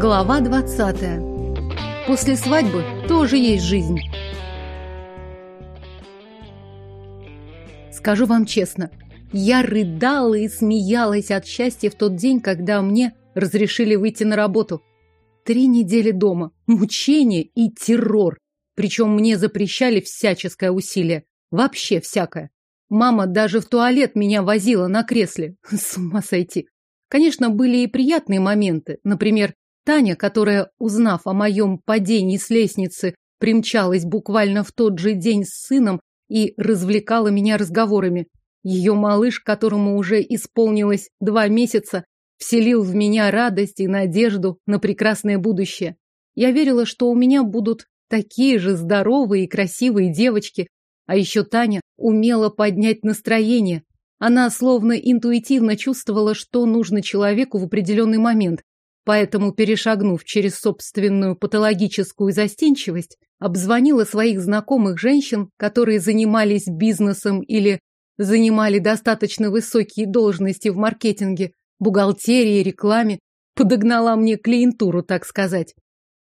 Глава 20. После свадьбы тоже есть жизнь. Скажу вам честно, я рыдала и смеялась от счастья в тот день, когда мне разрешили выйти на работу. Три недели дома, мучение и террор. Причем мне запрещали всяческое усилие. Вообще всякое. Мама даже в туалет меня возила на кресле. С ума сойти. Конечно, были и приятные моменты. Например, Таня, которая, узнав о моем падении с лестницы, примчалась буквально в тот же день с сыном и развлекала меня разговорами. Ее малыш, которому уже исполнилось два месяца, вселил в меня радость и надежду на прекрасное будущее. Я верила, что у меня будут такие же здоровые и красивые девочки. А еще Таня умела поднять настроение. Она словно интуитивно чувствовала, что нужно человеку в определенный момент, Поэтому, перешагнув через собственную патологическую застенчивость, обзвонила своих знакомых женщин, которые занимались бизнесом или занимали достаточно высокие должности в маркетинге, бухгалтерии, рекламе, подогнала мне клиентуру, так сказать.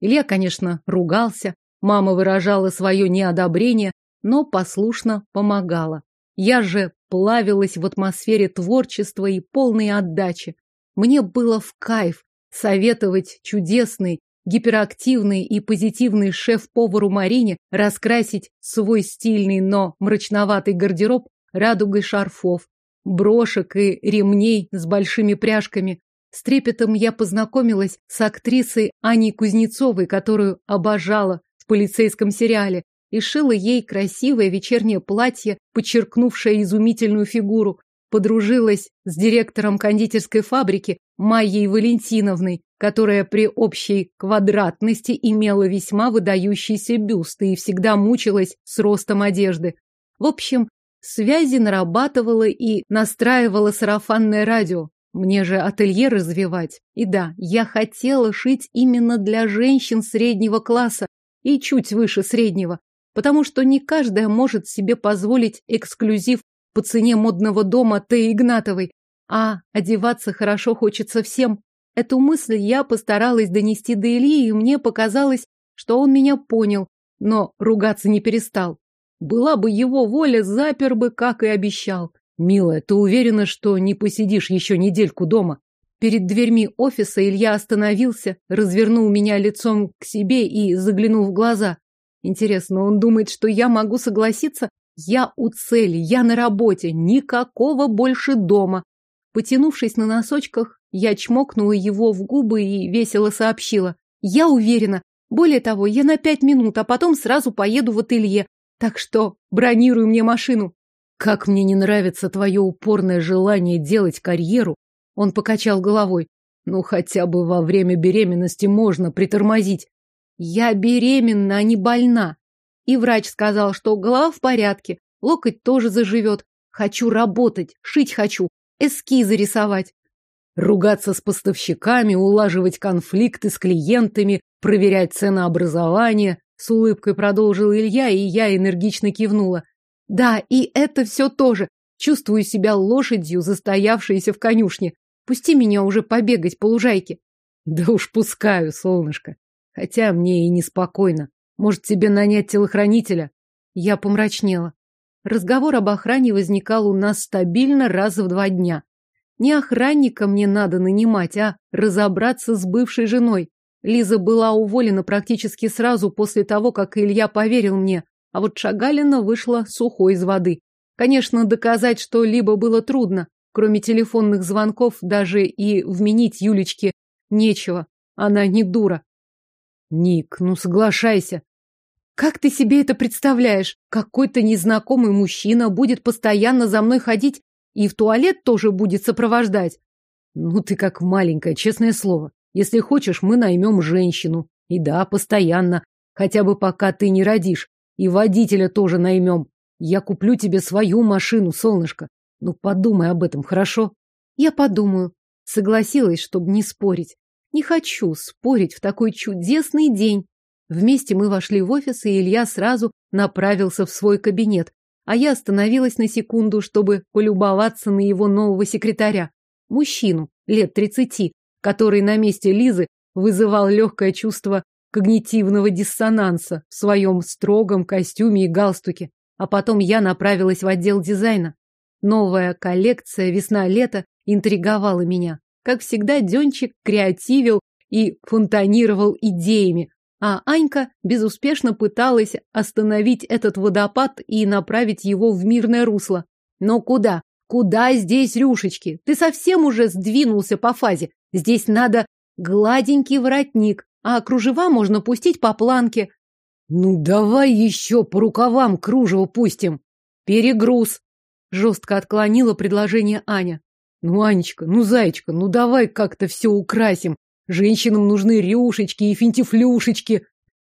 Илья, конечно, ругался, мама выражала свое неодобрение, но послушно помогала. Я же плавилась в атмосфере творчества и полной отдачи. Мне было в кайф советовать чудесный, гиперактивный и позитивный шеф-повару Марине раскрасить свой стильный, но мрачноватый гардероб радугой шарфов, брошек и ремней с большими пряжками. С трепетом я познакомилась с актрисой Аней Кузнецовой, которую обожала в полицейском сериале, и шила ей красивое вечернее платье, подчеркнувшее изумительную фигуру подружилась с директором кондитерской фабрики Майей Валентиновной, которая при общей квадратности имела весьма выдающийся бюст и всегда мучилась с ростом одежды. В общем, связи нарабатывала и настраивала сарафанное радио. Мне же ателье развивать. И да, я хотела шить именно для женщин среднего класса и чуть выше среднего, потому что не каждая может себе позволить эксклюзив по цене модного дома Т. Игнатовой. А одеваться хорошо хочется всем. Эту мысль я постаралась донести до Ильи, и мне показалось, что он меня понял, но ругаться не перестал. Была бы его воля, запер бы, как и обещал. Милая, ты уверена, что не посидишь еще недельку дома? Перед дверьми офиса Илья остановился, развернул меня лицом к себе и заглянул в глаза. Интересно, он думает, что я могу согласиться я у цели, я на работе, никакого больше дома. Потянувшись на носочках, я чмокнула его в губы и весело сообщила. Я уверена. Более того, я на пять минут, а потом сразу поеду в ателье. Так что бронируй мне машину. Как мне не нравится твое упорное желание делать карьеру. Он покачал головой. Ну, хотя бы во время беременности можно притормозить. Я беременна, а не больна. И врач сказал, что голова в порядке, локоть тоже заживет. Хочу работать, шить хочу, эскизы рисовать. Ругаться с поставщиками, улаживать конфликты с клиентами, проверять ценообразование. С улыбкой продолжил Илья, и я энергично кивнула. Да, и это все тоже. Чувствую себя лошадью, застоявшейся в конюшне. Пусти меня уже побегать по лужайке. Да уж пускаю, солнышко. Хотя мне и неспокойно. Может, тебе нанять телохранителя? Я помрачнела. Разговор об охране возникал у нас стабильно раз в два дня. Не охранника мне надо нанимать, а разобраться с бывшей женой. Лиза была уволена практически сразу после того, как Илья поверил мне, а вот Шагалина вышла сухой из воды. Конечно, доказать что-либо было трудно. Кроме телефонных звонков даже и вменить Юлечке нечего. Она не дура. Ник, ну соглашайся. Как ты себе это представляешь? Какой-то незнакомый мужчина будет постоянно за мной ходить и в туалет тоже будет сопровождать? Ну ты как маленькая, честное слово. Если хочешь, мы наймем женщину. И да, постоянно. Хотя бы пока ты не родишь. И водителя тоже наймем. Я куплю тебе свою машину, солнышко. Ну подумай об этом, хорошо? Я подумаю. Согласилась, чтобы не спорить. Не хочу спорить в такой чудесный день. Вместе мы вошли в офис, и Илья сразу направился в свой кабинет, а я остановилась на секунду, чтобы полюбоваться на его нового секретаря. Мужчину, лет тридцати, который на месте Лизы вызывал легкое чувство когнитивного диссонанса в своем строгом костюме и галстуке. А потом я направилась в отдел дизайна. Новая коллекция весна-лето интриговала меня. Как всегда, Денчик креативил и фонтанировал идеями, а Анька безуспешно пыталась остановить этот водопад и направить его в мирное русло. Но куда? Куда здесь рюшечки? Ты совсем уже сдвинулся по фазе. Здесь надо гладенький воротник, а кружева можно пустить по планке. Ну, давай еще по рукавам кружево пустим. Перегруз. Жестко отклонила предложение Аня. Ну, Анечка, ну, зайчка, ну давай как-то все украсим. Женщинам нужны рюшечки и финтифлюшечки.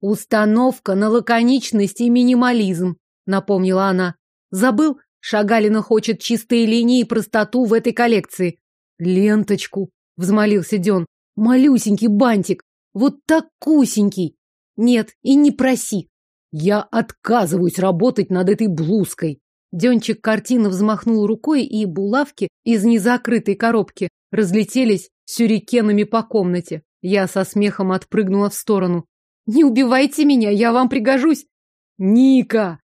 Установка на лаконичность и минимализм, напомнила она. Забыл? Шагалина хочет чистые линии и простоту в этой коллекции. Ленточку, взмолился Ден. Малюсенький бантик. Вот такусенький. Нет, и не проси. Я отказываюсь работать над этой блузкой. Денчик картина взмахнул рукой, и булавки из незакрытой коробки разлетелись сюрикенами по комнате. Я со смехом отпрыгнула в сторону. «Не убивайте меня, я вам пригожусь!» «Ника!»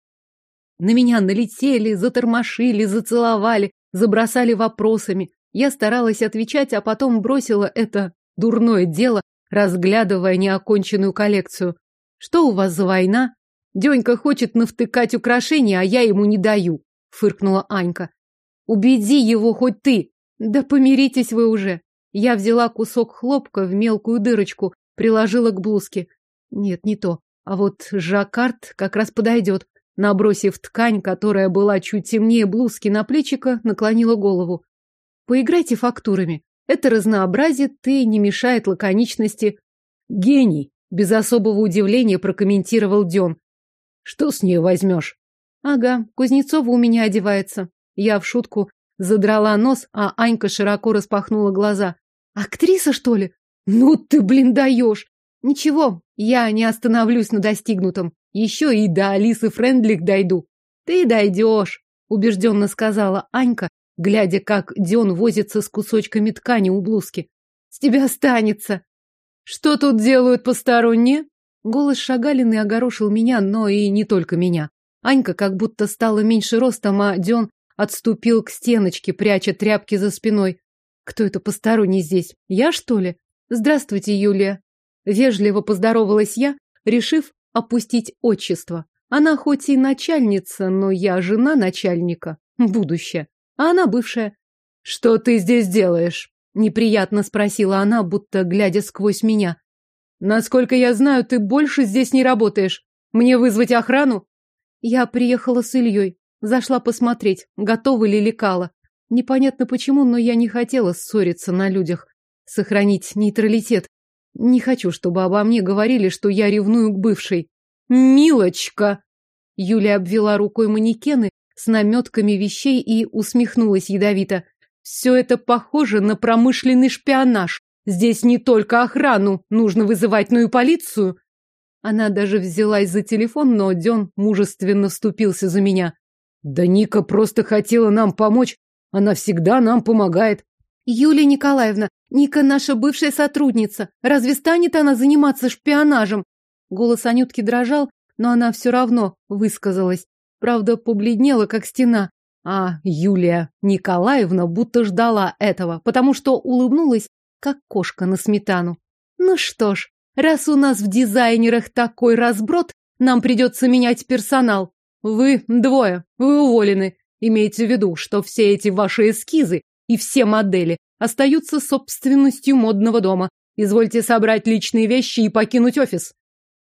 На меня налетели, затормошили, зацеловали, забросали вопросами. Я старалась отвечать, а потом бросила это дурное дело, разглядывая неоконченную коллекцию. «Что у вас за война?» Денька хочет навтыкать украшения, а я ему не даю, фыркнула Анька. Убеди его хоть ты. Да помиритесь вы уже. Я взяла кусок хлопка в мелкую дырочку, приложила к блузке. Нет, не то. А вот жаккард как раз подойдет. Набросив ткань, которая была чуть темнее блузки на плечико, наклонила голову. Поиграйте фактурами. Это разнообразит и не мешает лаконичности. Гений! Без особого удивления прокомментировал Ден. Что с нее возьмешь? Ага, Кузнецова у меня одевается. Я в шутку задрала нос, а Анька широко распахнула глаза. Актриса, что ли? Ну ты, блин, даешь. Ничего, я не остановлюсь на достигнутом. Еще и до Алисы Френдлих дойду. Ты дойдешь, убежденно сказала Анька, глядя, как Дион возится с кусочками ткани у блузки. С тебя останется. Что тут делают посторонние? Голос Шагалины огорошил меня, но и не только меня. Анька как будто стала меньше ростом, а Дён отступил к стеночке, пряча тряпки за спиной. Кто это посторонний здесь? Я, что ли? Здравствуйте, Юлия. Вежливо поздоровалась я, решив опустить отчество. Она хоть и начальница, но я жена начальника, будущее. А она бывшая. Что ты здесь делаешь? Неприятно спросила она, будто глядя сквозь меня. Насколько я знаю, ты больше здесь не работаешь. Мне вызвать охрану? Я приехала с Ильей. Зашла посмотреть, готова ли лекала. Непонятно почему, но я не хотела ссориться на людях. Сохранить нейтралитет. Не хочу, чтобы обо мне говорили, что я ревную к бывшей. Милочка! Юля обвела рукой манекены с наметками вещей и усмехнулась ядовито. Все это похоже на промышленный шпионаж. Здесь не только охрану нужно вызывать, но и полицию. Она даже взялась за телефон, но Ден мужественно вступился за меня. Да Ника просто хотела нам помочь. Она всегда нам помогает. Юлия Николаевна, Ника наша бывшая сотрудница. Разве станет она заниматься шпионажем? Голос Анютки дрожал, но она все равно высказалась. Правда, побледнела, как стена. А Юлия Николаевна будто ждала этого, потому что улыбнулась как кошка на сметану. Ну что ж, раз у нас в дизайнерах такой разброд, нам придется менять персонал. Вы двое, вы уволены. Имейте в виду, что все эти ваши эскизы и все модели остаются собственностью модного дома. Извольте собрать личные вещи и покинуть офис.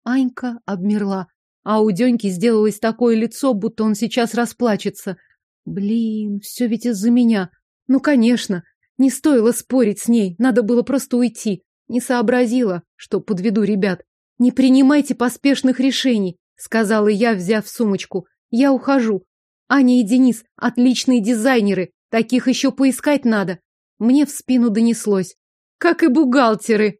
Анька обмерла, а у Деньки сделалось такое лицо, будто он сейчас расплачется. Блин, все ведь из-за меня. Ну, конечно, не стоило спорить с ней, надо было просто уйти. Не сообразила, что подведу ребят. Не принимайте поспешных решений, сказала я, взяв сумочку. Я ухожу. Аня и Денис – отличные дизайнеры, таких еще поискать надо. Мне в спину донеслось. Как и бухгалтеры.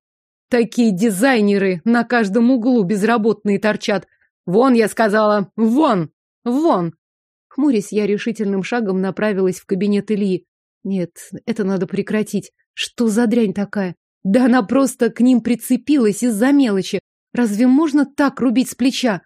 Такие дизайнеры на каждом углу безработные торчат. Вон, я сказала, вон, вон. Хмурясь, я решительным шагом направилась в кабинет Ильи. Нет, это надо прекратить. Что за дрянь такая? Да она просто к ним прицепилась из-за мелочи. Разве можно так рубить с плеча?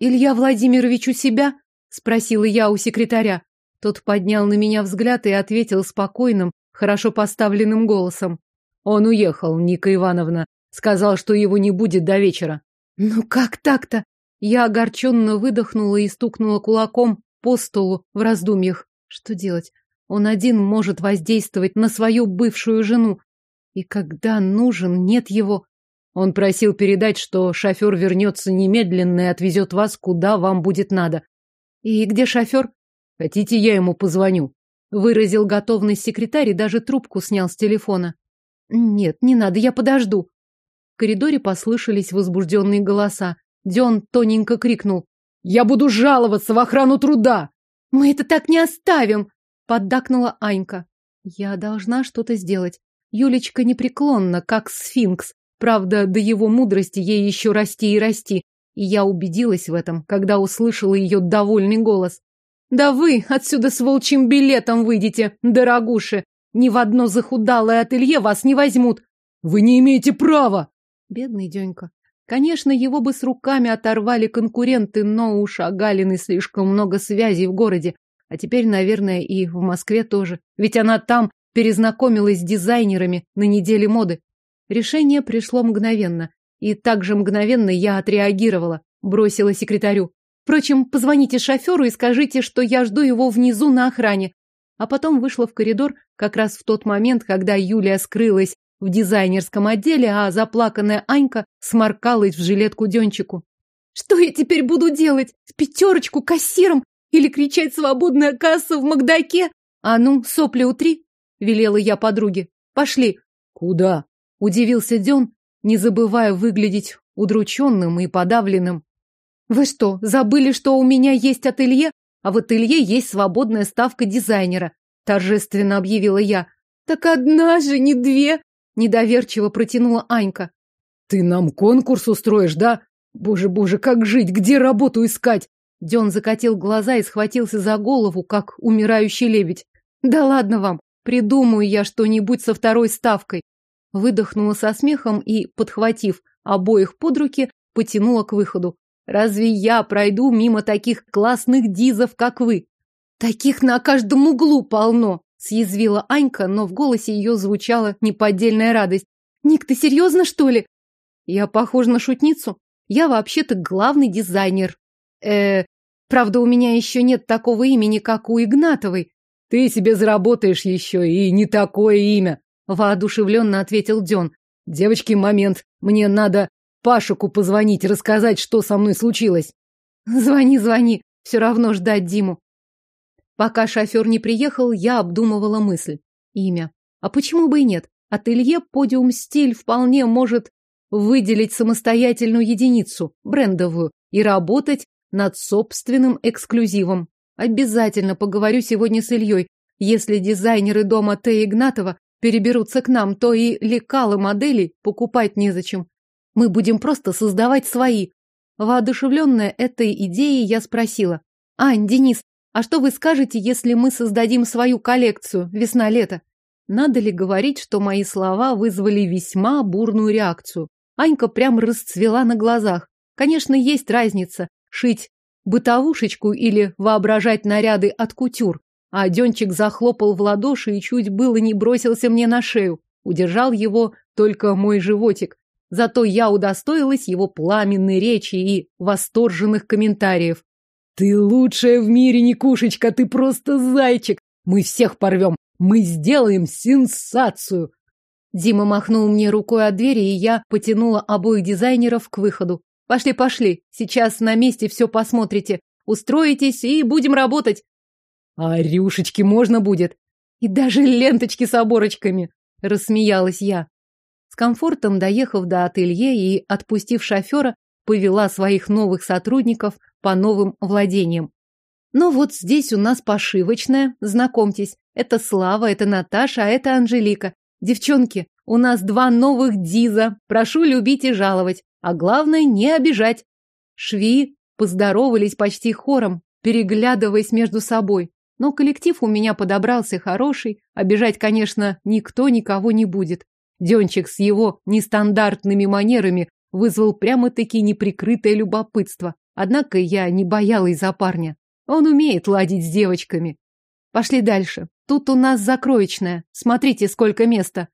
Илья Владимирович у себя? Спросила я у секретаря. Тот поднял на меня взгляд и ответил спокойным, хорошо поставленным голосом. Он уехал, Ника Ивановна. Сказал, что его не будет до вечера. Ну как так-то? Я огорченно выдохнула и стукнула кулаком по столу в раздумьях. Что делать? Он один может воздействовать на свою бывшую жену. И когда нужен, нет его. Он просил передать, что шофер вернется немедленно и отвезет вас, куда вам будет надо. И где шофер? Хотите, я ему позвоню? Выразил готовность секретарь и даже трубку снял с телефона. Нет, не надо, я подожду. В коридоре послышались возбужденные голоса. Дион тоненько крикнул. «Я буду жаловаться в охрану труда!» «Мы это так не оставим!» Поддакнула Анька. «Я должна что-то сделать. Юлечка непреклонна, как сфинкс. Правда, до его мудрости ей еще расти и расти. И я убедилась в этом, когда услышала ее довольный голос. «Да вы отсюда с волчьим билетом выйдете, дорогуши! Ни в одно захудалое ателье вас не возьмут!» «Вы не имеете права!» Бедный Денька. Конечно, его бы с руками оторвали конкуренты, но у Шагалины слишком много связей в городе. А теперь, наверное, и в Москве тоже. Ведь она там перезнакомилась с дизайнерами на неделе моды. Решение пришло мгновенно. И также мгновенно я отреагировала. Бросила секретарю. Впрочем, позвоните шоферу и скажите, что я жду его внизу на охране. А потом вышла в коридор как раз в тот момент, когда Юлия скрылась в дизайнерском отделе, а заплаканная Анька сморкалась в жилетку Денчику. Что я теперь буду делать? В пятерочку кассиром? Или кричать «свободная касса» в Макдаке? А ну, сопли утри, велела я подруге. Пошли. Куда? Удивился Ден, не забывая выглядеть удрученным и подавленным. Вы что, забыли, что у меня есть ателье? А в ателье есть свободная ставка дизайнера, торжественно объявила я. Так одна же, не две. Недоверчиво протянула Анька. Ты нам конкурс устроишь, да? Боже, боже, как жить? Где работу искать? Ден закатил глаза и схватился за голову, как умирающий лебедь. Да ладно вам, придумаю я что-нибудь со второй ставкой. Выдохнула со смехом и, подхватив обоих под руки, потянула к выходу. Разве я пройду мимо таких классных дизов, как вы? Таких на каждом углу полно. Съязвила Анька, но в голосе ее звучала неподдельная радость. «Ник, ты серьезно, что ли?» «Я похожа на шутницу? Я вообще-то главный дизайнер. э правда, у меня еще нет такого имени, как у Игнатовой». «Ты себе заработаешь еще, и не такое имя», — воодушевленно ответил Ден. «Девочки, момент. Мне надо Пашику позвонить, рассказать, что со мной случилось». «Звони, звони. Все равно ждать Диму. Пока шофер не приехал, я обдумывала мысль. Имя. А почему бы и нет? Ателье «Подиум Стиль» вполне может выделить самостоятельную единицу, брендовую, и работать над собственным эксклюзивом. Обязательно поговорю сегодня с Ильей. Если дизайнеры дома Т. Игнатова переберутся к нам, то и лекалы моделей покупать незачем. Мы будем просто создавать свои. Воодушевленная этой идеей, я спросила. «Ань, Денис, а что вы скажете, если мы создадим свою коллекцию весна-лето? Надо ли говорить, что мои слова вызвали весьма бурную реакцию? Анька прям расцвела на глазах. Конечно, есть разница шить бытовушечку или воображать наряды от кутюр. А Денчик захлопал в ладоши и чуть было не бросился мне на шею. Удержал его только мой животик. Зато я удостоилась его пламенной речи и восторженных комментариев. Ты лучшая в мире, Никушечка, ты просто зайчик. Мы всех порвем. Мы сделаем сенсацию. Дима махнул мне рукой от двери, и я потянула обоих дизайнеров к выходу. Пошли, пошли. Сейчас на месте все посмотрите. Устроитесь и будем работать. А рюшечки можно будет. И даже ленточки с оборочками. Рассмеялась я. С комфортом доехав до ателье и отпустив шофера, повела своих новых сотрудников по новым владениям. Но вот здесь у нас пошивочная, знакомьтесь, это Слава, это Наташа, а это Анжелика. Девчонки, у нас два новых Диза, прошу любить и жаловать, а главное не обижать. Шви поздоровались почти хором, переглядываясь между собой. Но коллектив у меня подобрался хороший, обижать, конечно, никто никого не будет. Денчик с его нестандартными манерами вызвал прямо-таки неприкрытое любопытство. Однако я не боялась за парня. Он умеет ладить с девочками. Пошли дальше. Тут у нас закроечная. Смотрите, сколько места.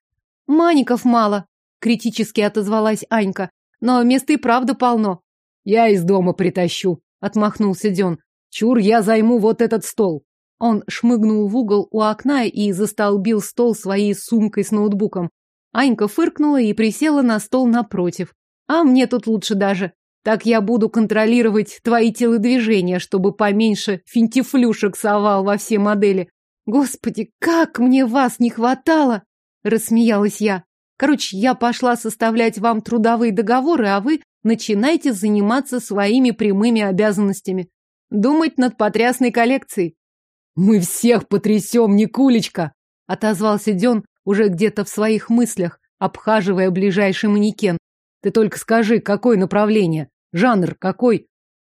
Маников мало, критически отозвалась Анька. Но места и правда полно. Я из дома притащу, отмахнулся Дён. Чур, я займу вот этот стол. Он шмыгнул в угол у окна и застолбил стол своей сумкой с ноутбуком. Анька фыркнула и присела на стол напротив. А мне тут лучше даже. Так я буду контролировать твои телодвижения, чтобы поменьше финтифлюшек совал во все модели. Господи, как мне вас не хватало! Рассмеялась я. Короче, я пошла составлять вам трудовые договоры, а вы начинайте заниматься своими прямыми обязанностями. Думать над потрясной коллекцией. Мы всех потрясем, Никулечка! Отозвался Ден уже где-то в своих мыслях, обхаживая ближайший манекен. Ты только скажи, какое направление, жанр какой?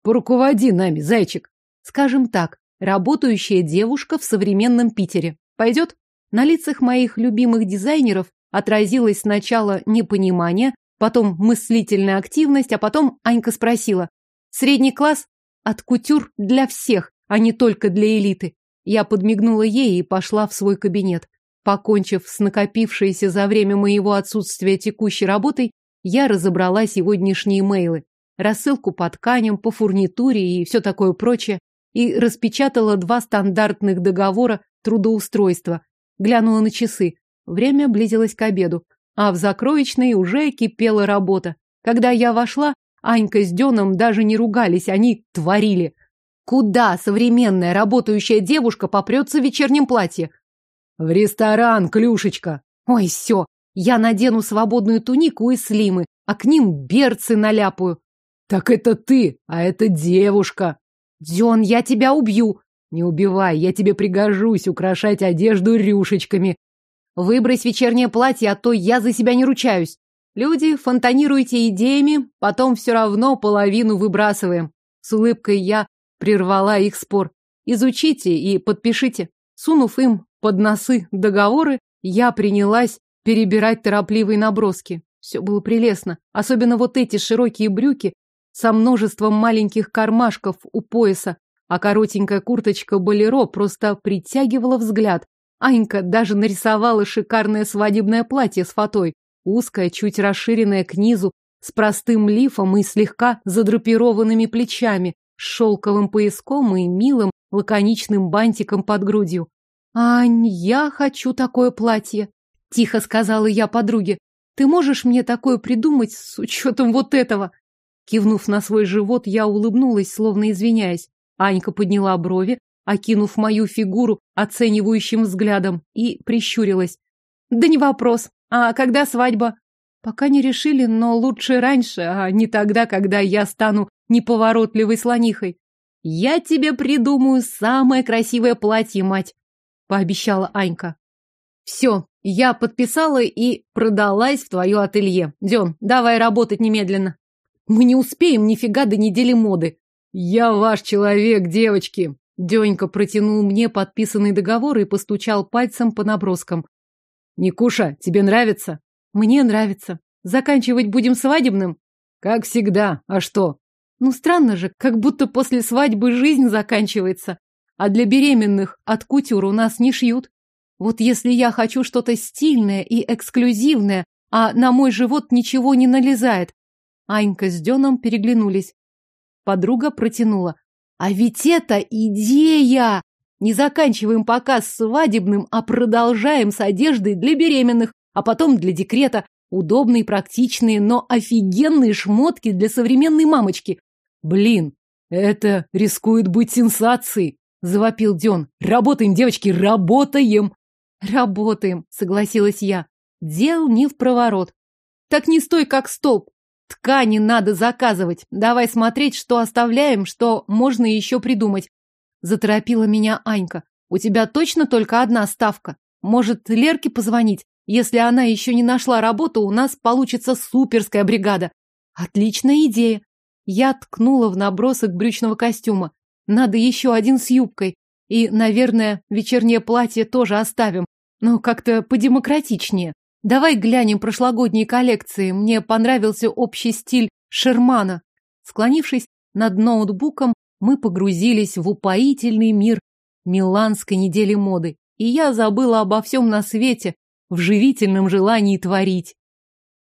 Поруководи нами, зайчик. Скажем так, работающая девушка в современном Питере. Пойдет? На лицах моих любимых дизайнеров отразилось сначала непонимание, потом мыслительная активность, а потом Анька спросила. Средний класс? От кутюр для всех, а не только для элиты. Я подмигнула ей и пошла в свой кабинет. Покончив с накопившейся за время моего отсутствия текущей работой, я разобрала сегодняшние мейлы, рассылку по тканям, по фурнитуре и все такое прочее, и распечатала два стандартных договора трудоустройства. Глянула на часы. Время близилось к обеду, а в закроечной уже кипела работа. Когда я вошла, Анька с Деном даже не ругались, они творили. Куда современная работающая девушка попрется в вечернем платье? В ресторан, Клюшечка. Ой, все, я надену свободную тунику и слимы, а к ним берцы наляпаю. Так это ты, а это девушка. Дён, я тебя убью. Не убивай, я тебе пригожусь украшать одежду рюшечками. Выбрось вечернее платье, а то я за себя не ручаюсь. Люди, фонтанируйте идеями, потом все равно половину выбрасываем. С улыбкой я прервала их спор. Изучите и подпишите. Сунув им под носы договоры, я принялась перебирать торопливые наброски. Все было прелестно, особенно вот эти широкие брюки со множеством маленьких кармашков у пояса, а коротенькая курточка болеро просто притягивала взгляд. Анька даже нарисовала шикарное свадебное платье с фатой, узкое, чуть расширенное к низу, с простым лифом и слегка задрапированными плечами, шелковым пояском и милым лаконичным бантиком под грудью. «Ань, я хочу такое платье», — тихо сказала я подруге. «Ты можешь мне такое придумать с учетом вот этого?» Кивнув на свой живот, я улыбнулась, словно извиняясь. Анька подняла брови, окинув мою фигуру оценивающим взглядом, и прищурилась. «Да не вопрос. А когда свадьба?» «Пока не решили, но лучше раньше, а не тогда, когда я стану неповоротливой слонихой. Я тебе придумаю самое красивое платье, мать!» пообещала Анька. Все, я подписала и продалась в твое ателье. Ден, давай работать немедленно. Мы не успеем нифига до недели моды. Я ваш человек, девочки. Денька протянул мне подписанный договор и постучал пальцем по наброскам. Никуша, тебе нравится? Мне нравится. Заканчивать будем свадебным? Как всегда. А что? Ну, странно же, как будто после свадьбы жизнь заканчивается. А для беременных от кутюр у нас не шьют. Вот если я хочу что-то стильное и эксклюзивное, а на мой живот ничего не налезает. Анька с Деном переглянулись. Подруга протянула. А ведь это идея! Не заканчиваем показ свадебным, а продолжаем с одеждой для беременных, а потом для декрета. Удобные, практичные, но офигенные шмотки для современной мамочки. Блин, это рискует быть сенсацией завопил Дён. Работаем, девочки, работаем. Работаем, согласилась я. Дел не в проворот. Так не стой как столб. Ткани надо заказывать. Давай смотреть, что оставляем, что можно еще придумать. Заторопила меня Анька. У тебя точно только одна ставка? Может, Лерке позвонить? Если она еще не нашла работу, у нас получится суперская бригада. Отличная идея. Я ткнула в набросок брючного костюма. Надо еще один с юбкой. И, наверное, вечернее платье тоже оставим. Но как-то подемократичнее. Давай глянем прошлогодние коллекции. Мне понравился общий стиль Шермана. Склонившись над ноутбуком, мы погрузились в упоительный мир миланской недели моды. И я забыла обо всем на свете в живительном желании творить.